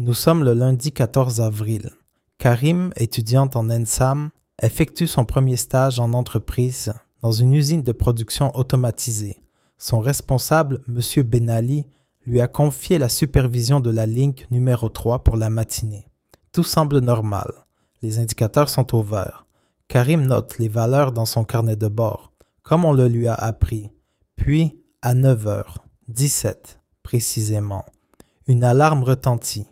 Nous sommes le lundi 14 avril. Karim, étudiante en NSAM, effectue son premier stage en entreprise dans une usine de production automatisée. Son responsable, M. Benali, lui a confié la supervision de la ligne numéro 3 pour la matinée. Tout semble normal. Les indicateurs sont au vert. Karim note les valeurs dans son carnet de bord, comme on le lui a appris. Puis, à 9h, 17 précisément, une alarme retentit.